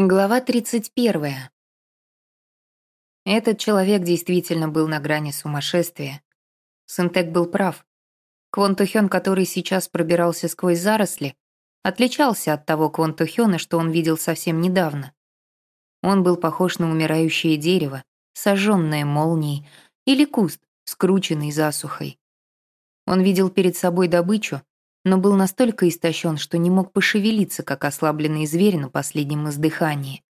Глава 31. Этот человек действительно был на грани сумасшествия. Синтек был прав. Квон Тухён, который сейчас пробирался сквозь заросли, отличался от того Квон Тухёна, что он видел совсем недавно. Он был похож на умирающее дерево, сожженное молнией, или куст, скрученный засухой. Он видел перед собой добычу, но был настолько истощен, что не мог пошевелиться, как ослабленный зверь на последнем издыхании.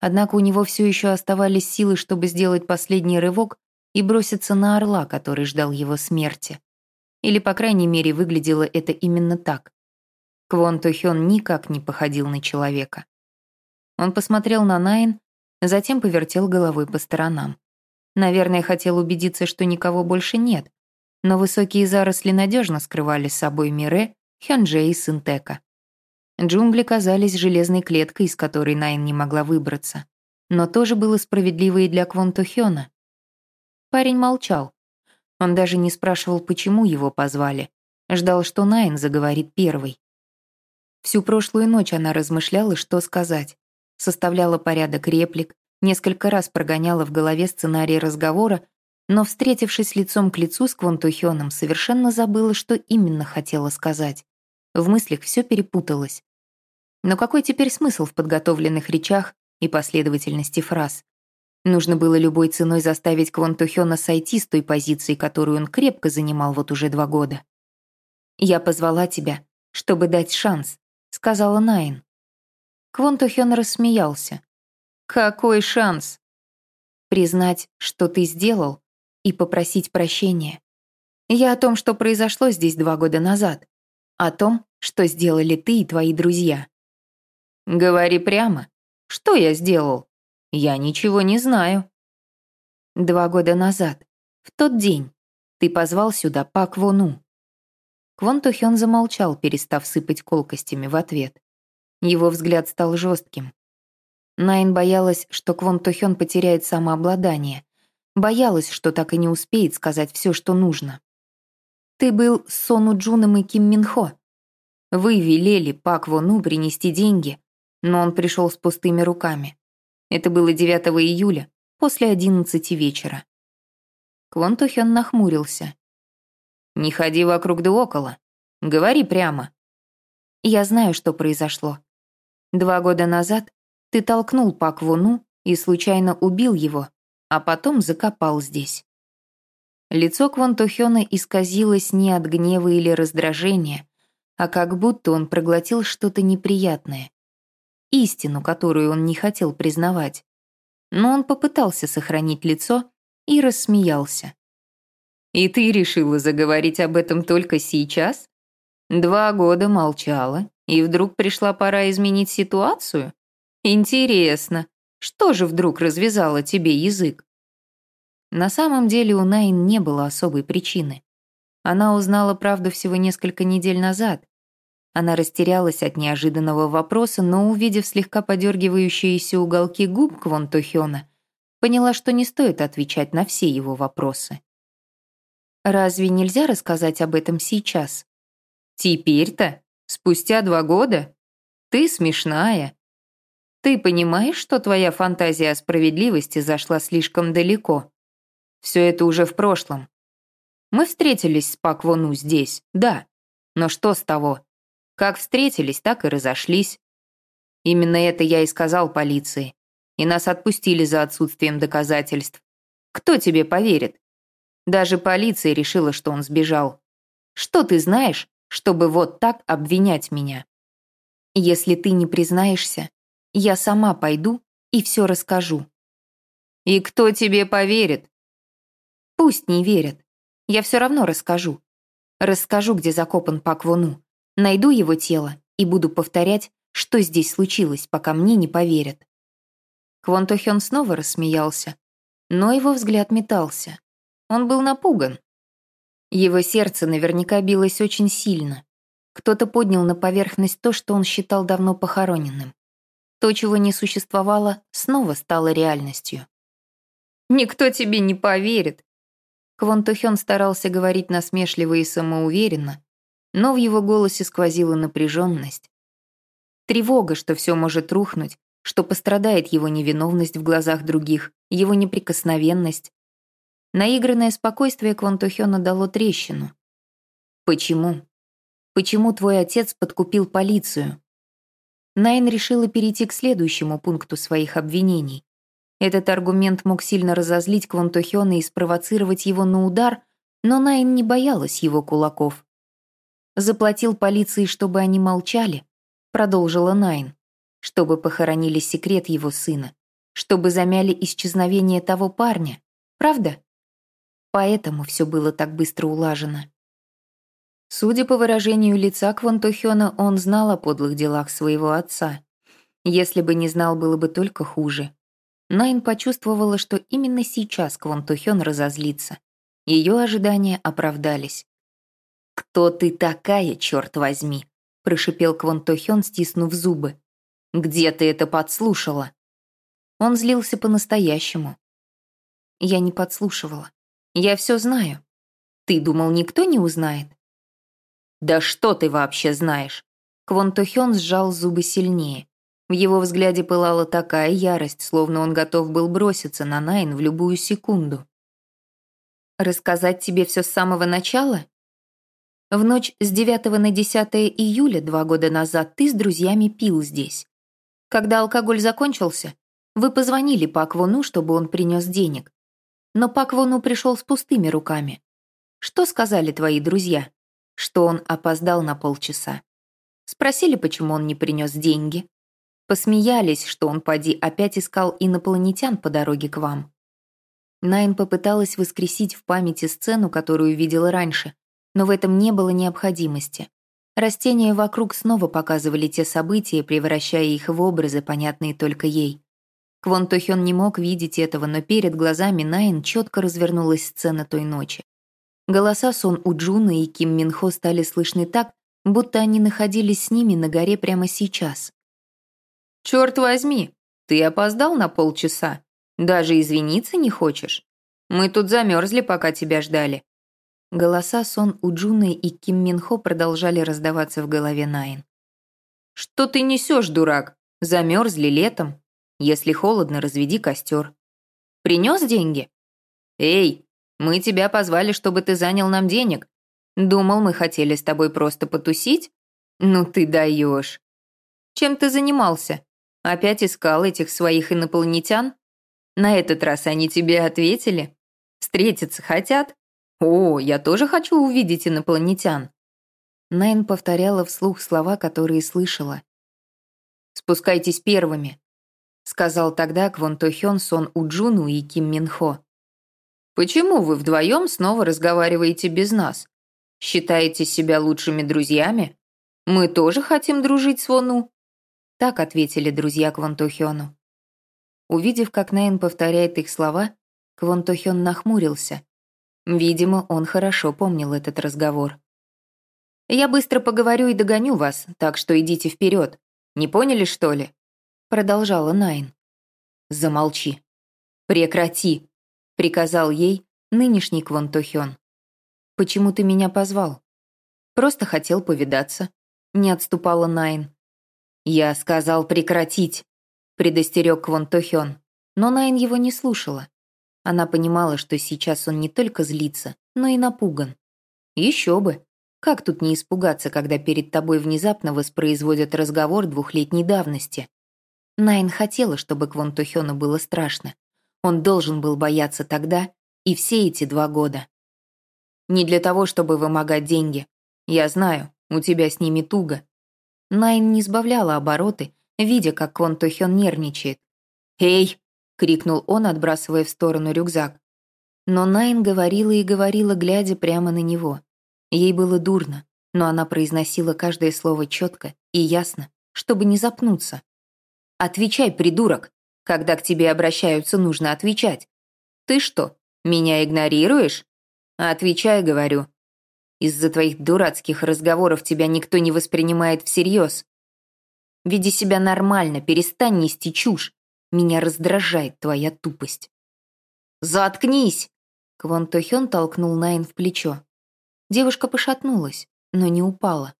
Однако у него все еще оставались силы, чтобы сделать последний рывок и броситься на орла, который ждал его смерти. Или, по крайней мере, выглядело это именно так. Квон Тухён никак не походил на человека. Он посмотрел на Найн, затем повертел головой по сторонам. Наверное, хотел убедиться, что никого больше нет, но высокие заросли надежно скрывали с собой Мире, Хёнже и Синтека. Джунгли казались железной клеткой, из которой Найн не могла выбраться. Но тоже было справедливо и для Квонту Хёна. Парень молчал. Он даже не спрашивал, почему его позвали. Ждал, что Найн заговорит первой. Всю прошлую ночь она размышляла, что сказать. Составляла порядок реплик, несколько раз прогоняла в голове сценарий разговора но, встретившись лицом к лицу с Квонтухёном, совершенно забыла, что именно хотела сказать. В мыслях все перепуталось. Но какой теперь смысл в подготовленных речах и последовательности фраз? Нужно было любой ценой заставить Квонтухёна сойти с той позиции, которую он крепко занимал вот уже два года. «Я позвала тебя, чтобы дать шанс», — сказала Найн. Квонтухён рассмеялся. «Какой шанс?» «Признать, что ты сделал, и попросить прощения. Я о том, что произошло здесь два года назад. О том, что сделали ты и твои друзья. Говори прямо. Что я сделал? Я ничего не знаю. Два года назад, в тот день, ты позвал сюда Пак Вону. Квон Тухён замолчал, перестав сыпать колкостями в ответ. Его взгляд стал жестким. Найн боялась, что Квон Тухён потеряет самообладание, Боялась, что так и не успеет сказать все, что нужно. «Ты был с Сону Джуном и Ким Минхо. Вы велели Пак Вону принести деньги, но он пришел с пустыми руками. Это было 9 июля, после 11 вечера». Квон Тухён нахмурился. «Не ходи вокруг да около. Говори прямо». «Я знаю, что произошло. Два года назад ты толкнул Пак Вону и случайно убил его, а потом закопал здесь. Лицо Квантухёна исказилось не от гнева или раздражения, а как будто он проглотил что-то неприятное. Истину, которую он не хотел признавать. Но он попытался сохранить лицо и рассмеялся. «И ты решила заговорить об этом только сейчас? Два года молчала, и вдруг пришла пора изменить ситуацию? Интересно, что же вдруг развязало тебе язык? На самом деле у Найн не было особой причины. Она узнала правду всего несколько недель назад. Она растерялась от неожиданного вопроса, но, увидев слегка подергивающиеся уголки губ Квон Тухёна, поняла, что не стоит отвечать на все его вопросы. «Разве нельзя рассказать об этом сейчас?» «Теперь-то? Спустя два года? Ты смешная. Ты понимаешь, что твоя фантазия о справедливости зашла слишком далеко? Все это уже в прошлом. Мы встретились с Пак Вону здесь, да. Но что с того? Как встретились, так и разошлись. Именно это я и сказал полиции. И нас отпустили за отсутствием доказательств. Кто тебе поверит? Даже полиция решила, что он сбежал. Что ты знаешь, чтобы вот так обвинять меня? Если ты не признаешься, я сама пойду и все расскажу. И кто тебе поверит? Пусть не верят. Я все равно расскажу. Расскажу, где закопан Пак Вону. Найду его тело и буду повторять, что здесь случилось, пока мне не поверят. Квон Тохён снова рассмеялся, но его взгляд метался. Он был напуган. Его сердце наверняка билось очень сильно. Кто-то поднял на поверхность то, что он считал давно похороненным. То, чего не существовало, снова стало реальностью. «Никто тебе не поверит!» Квон Тухён старался говорить насмешливо и самоуверенно, но в его голосе сквозила напряженность. Тревога, что все может рухнуть, что пострадает его невиновность в глазах других, его неприкосновенность. Наигранное спокойствие Квантухёна дало трещину. Почему? Почему твой отец подкупил полицию? Найн решила перейти к следующему пункту своих обвинений. Этот аргумент мог сильно разозлить Квантухёна и спровоцировать его на удар, но Найн не боялась его кулаков. «Заплатил полиции, чтобы они молчали», — продолжила Найн чтобы похоронили секрет его сына, чтобы замяли исчезновение того парня. Правда? Поэтому все было так быстро улажено. Судя по выражению лица Квантухёна, он знал о подлых делах своего отца. Если бы не знал, было бы только хуже. Найн почувствовала, что именно сейчас Квантухён разозлится. Ее ожидания оправдались. «Кто ты такая, черт возьми?» – прошипел Квантухён, стиснув зубы. Где ты это подслушала?» Он злился по-настоящему. Я не подслушивала. Я все знаю. Ты думал, никто не узнает? Да что ты вообще знаешь? Квон сжал зубы сильнее. В его взгляде пылала такая ярость, словно он готов был броситься на Найн в любую секунду. «Рассказать тебе все с самого начала?» В ночь с 9 на 10 июля два года назад ты с друзьями пил здесь. Когда алкоголь закончился, вы позвонили Паквону, чтобы он принес денег. Но Паквону пришел с пустыми руками. Что сказали твои друзья? Что он опоздал на полчаса. Спросили, почему он не принес деньги. Посмеялись, что он, поди, опять искал инопланетян по дороге к вам. Найн попыталась воскресить в памяти сцену, которую видела раньше, но в этом не было необходимости. Растения вокруг снова показывали те события, превращая их в образы, понятные только ей. Квон Тохён не мог видеть этого, но перед глазами Найн четко развернулась сцена той ночи. Голоса Сон Уджуна и Ким Минхо стали слышны так, будто они находились с ними на горе прямо сейчас. «Черт возьми, ты опоздал на полчаса. Даже извиниться не хочешь? Мы тут замерзли, пока тебя ждали. Голоса Сон Уджуны и Ким Минхо продолжали раздаваться в голове Найн. «Что ты несешь, дурак? Замерзли летом? Если холодно, разведи костер. Принес деньги? Эй, мы тебя позвали, чтобы ты занял нам денег. Думал, мы хотели с тобой просто потусить? Ну ты даешь. Чем ты занимался? Опять искал этих своих инопланетян? На этот раз они тебе ответили? Встретиться хотят? «О, я тоже хочу увидеть инопланетян!» Найн повторяла вслух слова, которые слышала. «Спускайтесь первыми», — сказал тогда Квон Тохён Сон Уджуну и Ким Минхо. «Почему вы вдвоем снова разговариваете без нас? Считаете себя лучшими друзьями? Мы тоже хотим дружить с Вону?» Так ответили друзья Квон Тохёну. Увидев, как Найн повторяет их слова, Квон Тохён нахмурился. Видимо, он хорошо помнил этот разговор. «Я быстро поговорю и догоню вас, так что идите вперед. Не поняли, что ли?» Продолжала Найн. «Замолчи. Прекрати», — приказал ей нынешний Квон Тохён. «Почему ты меня позвал?» «Просто хотел повидаться», — не отступала Найн. «Я сказал прекратить», — предостерег Квон Тохён, но Найн его не слушала. Она понимала, что сейчас он не только злится, но и напуган. Еще бы. Как тут не испугаться, когда перед тобой внезапно воспроизводят разговор двухлетней давности? Найн хотела, чтобы Квон Тухёну было страшно. Он должен был бояться тогда и все эти два года. Не для того, чтобы вымогать деньги. Я знаю, у тебя с ними туго. Найн не сбавляла обороты, видя, как Квон Тухён нервничает. «Эй, — крикнул он, отбрасывая в сторону рюкзак. Но Найн говорила и говорила, глядя прямо на него. Ей было дурно, но она произносила каждое слово четко и ясно, чтобы не запнуться. «Отвечай, придурок! Когда к тебе обращаются, нужно отвечать. Ты что, меня игнорируешь? Отвечай, говорю. Из-за твоих дурацких разговоров тебя никто не воспринимает всерьез. Веди себя нормально, перестань нести чушь. Меня раздражает твоя тупость». «Заткнись!» Квон Тохён толкнул Найн в плечо. Девушка пошатнулась, но не упала.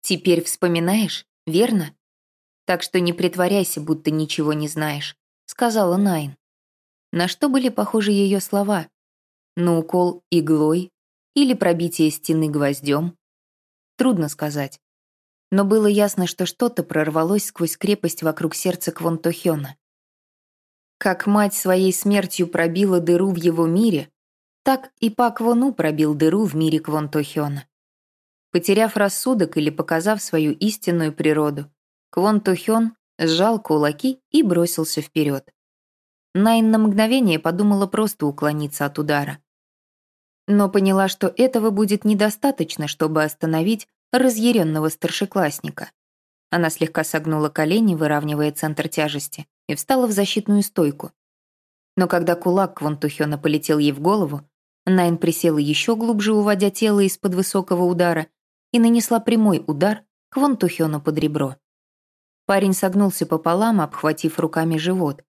«Теперь вспоминаешь, верно?» Так что не притворяйся, будто ничего не знаешь», — сказала Найн. На что были похожи ее слова? На укол иглой или пробитие стены гвоздем? Трудно сказать. Но было ясно, что что-то прорвалось сквозь крепость вокруг сердца Квон. Как мать своей смертью пробила дыру в его мире, так и Пак Вону пробил дыру в мире Квон. Потеряв рассудок или показав свою истинную природу, Квон Тухён сжал кулаки и бросился вперед. Найн на мгновение подумала просто уклониться от удара. Но поняла, что этого будет недостаточно, чтобы остановить разъяренного старшеклассника. Она слегка согнула колени, выравнивая центр тяжести, и встала в защитную стойку. Но когда кулак Квантухёна полетел ей в голову, Найн присела еще глубже, уводя тело из-под высокого удара, и нанесла прямой удар Квантухёну под ребро. Парень согнулся пополам, обхватив руками живот,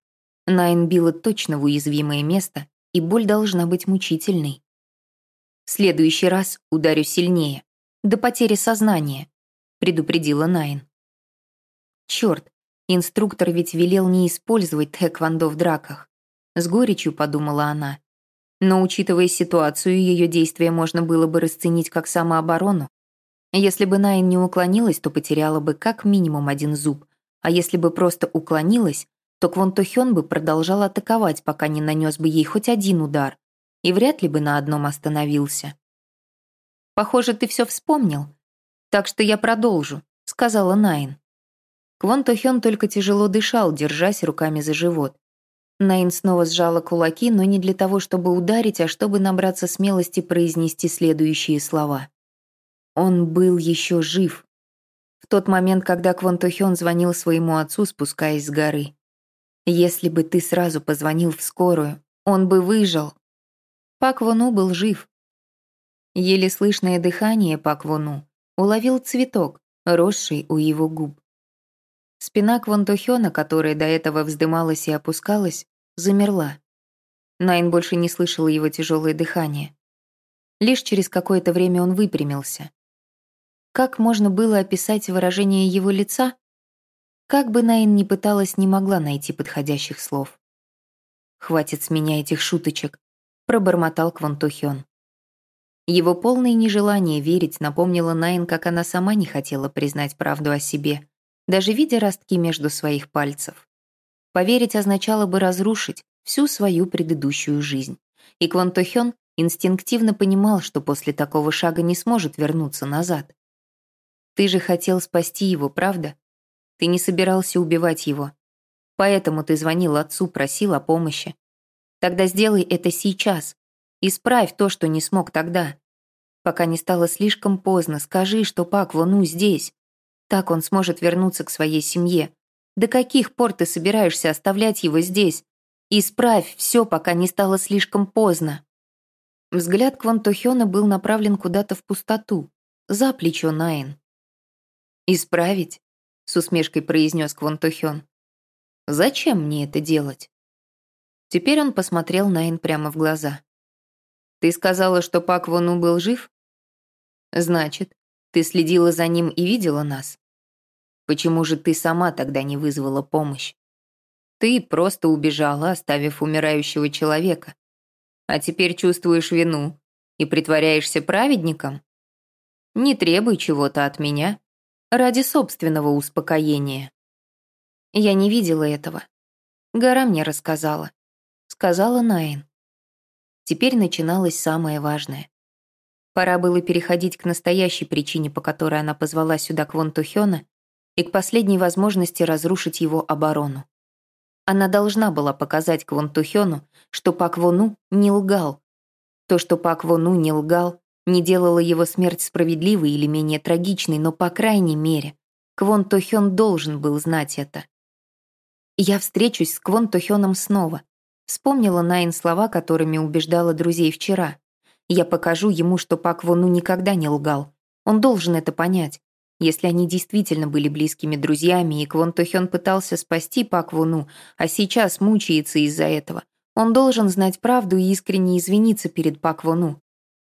Найн била точно в уязвимое место, и боль должна быть мучительной. «В следующий раз ударю сильнее, до потери сознания», — предупредила Найн. Черт, инструктор ведь велел не использовать тэквондо в драках. С горечью подумала она. Но учитывая ситуацию, ее действия можно было бы расценить как самооборону. Если бы Найн не уклонилась, то потеряла бы как минимум один зуб, а если бы просто уклонилась, то Квон Тухён бы продолжал атаковать, пока не нанес бы ей хоть один удар, и вряд ли бы на одном остановился. «Похоже, ты все вспомнил, так что я продолжу», — сказала Найн. Квон Тухён только тяжело дышал, держась руками за живот. Найн снова сжала кулаки, но не для того, чтобы ударить, а чтобы набраться смелости произнести следующие слова. Он был еще жив. В тот момент, когда Квон Тухён звонил своему отцу, спускаясь с горы. Если бы ты сразу позвонил в скорую, он бы выжил. Пак Вону был жив. Еле слышное дыхание Пак Вону уловил цветок, росший у его губ. Спина Квантохёна, которая до этого вздымалась и опускалась, замерла. Найн больше не слышала его тяжелое дыхание. Лишь через какое-то время он выпрямился. Как можно было описать выражение его лица? Как бы Найн ни пыталась, не могла найти подходящих слов. «Хватит с меня этих шуточек», — пробормотал Квантухён. Его полное нежелание верить напомнило Найн, как она сама не хотела признать правду о себе, даже видя ростки между своих пальцев. Поверить означало бы разрушить всю свою предыдущую жизнь. И Квантохён инстинктивно понимал, что после такого шага не сможет вернуться назад. «Ты же хотел спасти его, правда?» Ты не собирался убивать его. Поэтому ты звонил отцу, просил о помощи. Тогда сделай это сейчас. Исправь то, что не смог тогда. Пока не стало слишком поздно, скажи, что Пак Вону здесь. Так он сможет вернуться к своей семье. До каких пор ты собираешься оставлять его здесь? Исправь все, пока не стало слишком поздно. Взгляд Квон Тохёна был направлен куда-то в пустоту, за плечо Найн. Исправить? с усмешкой произнес Квон Тухён. «Зачем мне это делать?» Теперь он посмотрел Найн прямо в глаза. «Ты сказала, что Пак Вону был жив?» «Значит, ты следила за ним и видела нас? Почему же ты сама тогда не вызвала помощь? Ты просто убежала, оставив умирающего человека. А теперь чувствуешь вину и притворяешься праведником? Не требуй чего-то от меня, ради собственного успокоения. Я не видела этого. Гора мне рассказала. Сказала Найн. Теперь начиналось самое важное. Пора было переходить к настоящей причине, по которой она позвала сюда Квон Тухёна, и к последней возможности разрушить его оборону. Она должна была показать Квон Тухёну, что Пак Вону не лгал. То, что Пак Вону не лгал, не делала его смерть справедливой или менее трагичной, но, по крайней мере, Квон Тохён должен был знать это. «Я встречусь с Квон Тохёном снова», вспомнила Найн слова, которыми убеждала друзей вчера. «Я покажу ему, что Пак Вону никогда не лгал. Он должен это понять. Если они действительно были близкими друзьями, и Квон Тохён пытался спасти Пак Вону, а сейчас мучается из-за этого, он должен знать правду и искренне извиниться перед Пак Вону.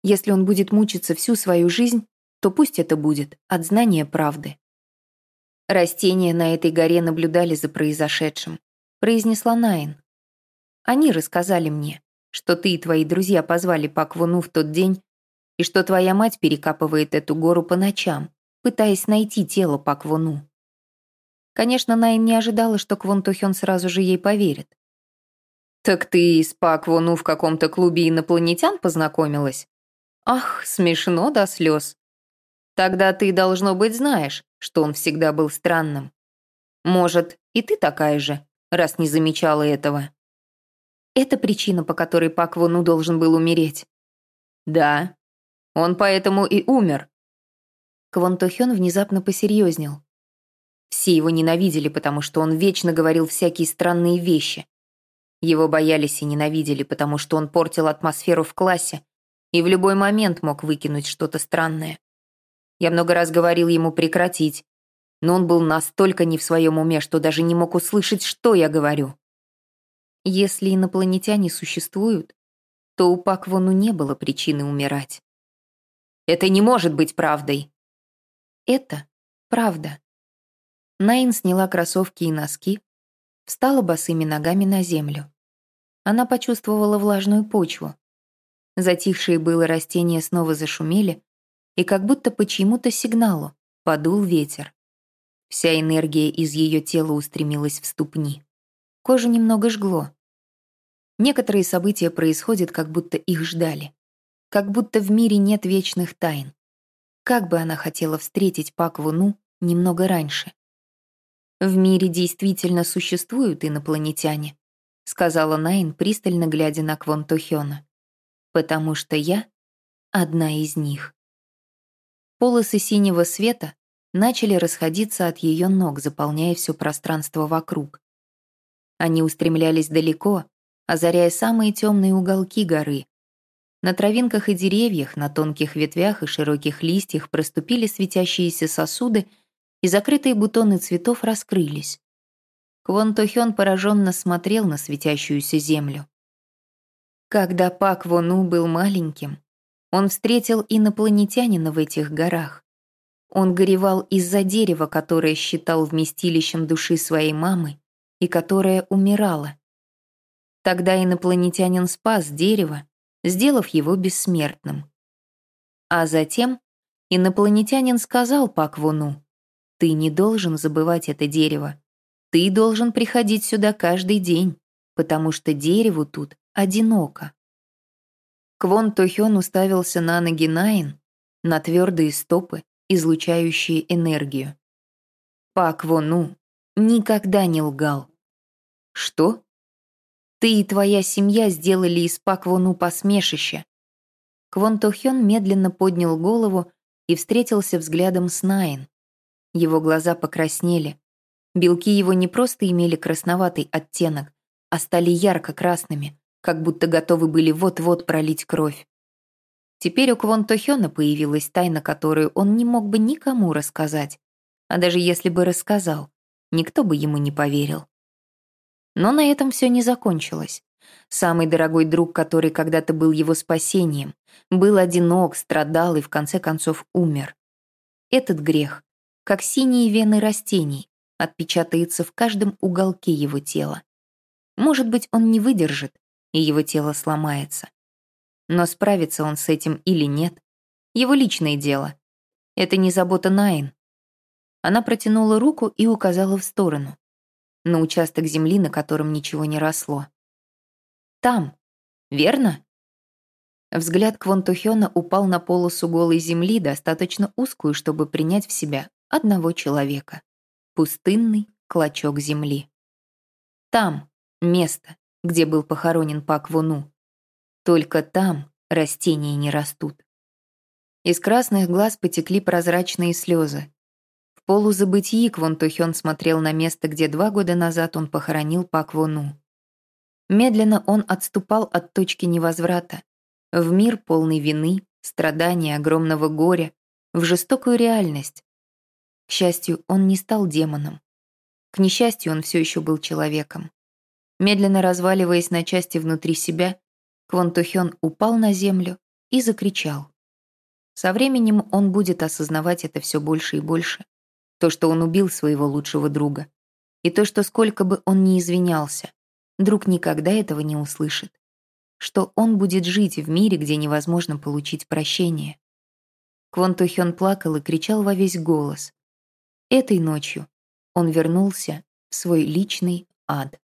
Если он будет мучиться всю свою жизнь, то пусть это будет от знания правды. Растения на этой горе наблюдали за произошедшим, произнесла Найн. Они рассказали мне, что ты и твои друзья позвали Пак Вуну в тот день, и что твоя мать перекапывает эту гору по ночам, пытаясь найти тело Пак Вуну. Конечно, Найн не ожидала, что Квон Тухён сразу же ей поверит. «Так ты с Пак Вуну в каком-то клубе инопланетян познакомилась?» «Ах, смешно до слез. Тогда ты, должно быть, знаешь, что он всегда был странным. Может, и ты такая же, раз не замечала этого?» Это причина, по которой Пак Вону должен был умереть. Да, он поэтому и умер. Квон Тохён внезапно посерьезнел. Все его ненавидели, потому что он вечно говорил всякие странные вещи. Его боялись и ненавидели, потому что он портил атмосферу в классе и в любой момент мог выкинуть что-то странное. Я много раз говорил ему прекратить, но он был настолько не в своем уме, что даже не мог услышать, что я говорю. Если инопланетяне существуют, то у Паквону не было причины умирать. Это не может быть правдой. Это правда. Найн сняла кроссовки и носки, встала босыми ногами на землю. Она почувствовала влажную почву. Затихшие было растения снова зашумели, и как будто по чьему-то сигналу подул ветер. Вся энергия из ее тела устремилась в ступни. Кожу немного жгло. Некоторые события происходят, как будто их ждали. Как будто в мире нет вечных тайн. Как бы она хотела встретить Пак Вуну немного раньше. «В мире действительно существуют инопланетяне», сказала Найн, пристально глядя на Квон Тухёна. «Потому что я одна из них». Полосы синего света начали расходиться от ее ног, заполняя все пространство вокруг. Они устремлялись далеко, озаряя самые темные уголки горы. На травинках и деревьях, на тонких ветвях и широких листьях проступили светящиеся сосуды, и закрытые бутоны цветов раскрылись. Квон Тохён пораженно смотрел на светящуюся землю. Когда Пак Вону был маленьким, он встретил инопланетянина в этих горах. Он горевал из-за дерева, которое считал вместилищем души своей мамы и которое умирало. Тогда инопланетянин спас дерево, сделав его бессмертным. А затем инопланетянин сказал Пак Вуну, «Ты не должен забывать это дерево. Ты должен приходить сюда каждый день, потому что дереву тут одиноко». Квон Тохён уставился на ноги Найн, на твердые стопы, излучающие энергию. Пак Вону никогда не лгал. Что? Ты и твоя семья сделали из Пак Вону посмешище. Квон Тохён медленно поднял голову и встретился взглядом с Найн. Его глаза покраснели. Белки его не просто имели красноватый оттенок, а стали ярко-красными, как будто готовы были вот-вот пролить кровь. Теперь у Квон Тохёна появилась тайна, которую он не мог бы никому рассказать. А даже если бы рассказал, никто бы ему не поверил. Но на этом все не закончилось. Самый дорогой друг, который когда-то был его спасением, был одинок, страдал и в конце концов умер. Этот грех, как синие вены растений, отпечатается в каждом уголке его тела. Может быть, он не выдержит, и его тело сломается. Но справится он с этим или нет, его личное дело. Это не забота Найн. Она протянула руку и указала в сторону, на участок земли, на котором ничего не росло. «Там, верно?» Взгляд Квон Тухёна упал на полосу голой земли, достаточно узкую, чтобы принять в себя одного человека. Пустынный клочок земли. Там место, где был похоронен Пак Вуну. Только там растения не растут. Из красных глаз потекли прозрачные слезы. В полузабытии Квон Тухён смотрел на место, где два года назад он похоронил Пак Вуну. Медленно он отступал от точки невозврата, в мир полный вины, страданий, огромного горя, в жестокую реальность. К счастью, он не стал демоном. К несчастью, он все еще был человеком. Медленно разваливаясь на части внутри себя, Квон Тухён упал на землю и закричал. Со временем он будет осознавать это все больше и больше. То, что он убил своего лучшего друга. И то, что сколько бы он ни извинялся, друг никогда этого не услышит. Что он будет жить в мире, где невозможно получить прощение. Квон Тухён плакал и кричал во весь голос. Этой ночью он вернулся в свой личный ад.